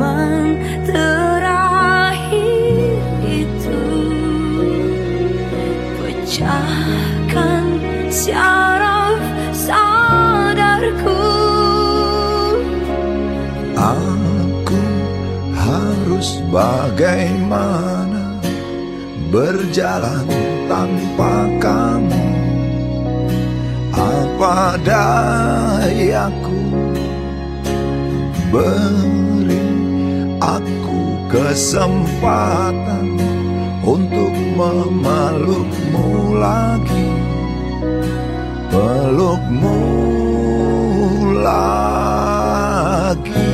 Senyuman terakhir itu. Pecahkan syaraf sadarku. Aku harus bagaimana Berjalan tanpa kamu? Apa dayaku aku kesempatan Untuk memelukmu lagi. Pelukmu lagi.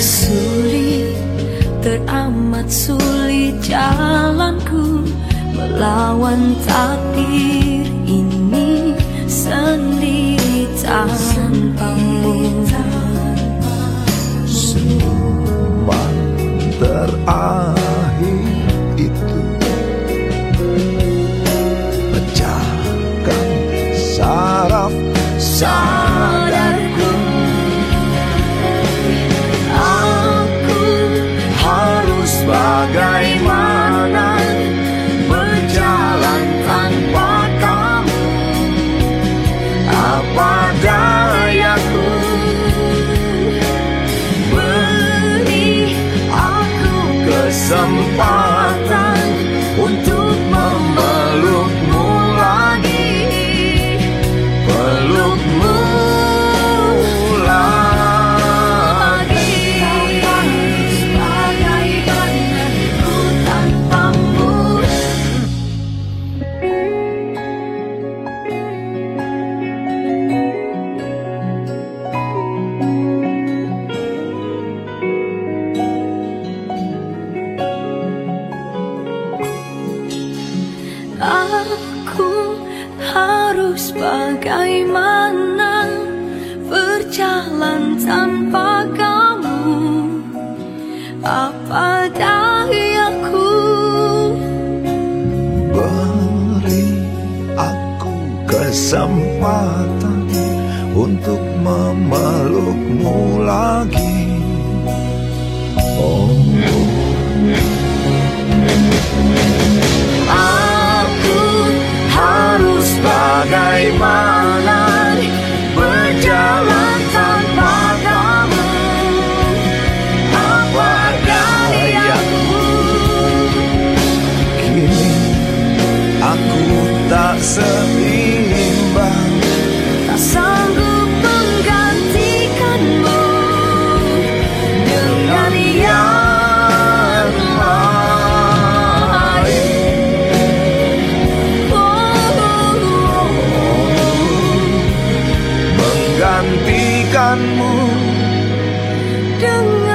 Sulit, teramat sulit jalanku Melawan takdir ini sendiri Aku harus bagaimana berjalan tanpa kamu? Apa dayaku Beri aku kesempatan Untuk memelukmu lagi bagaimana Menggantikanmu Dengan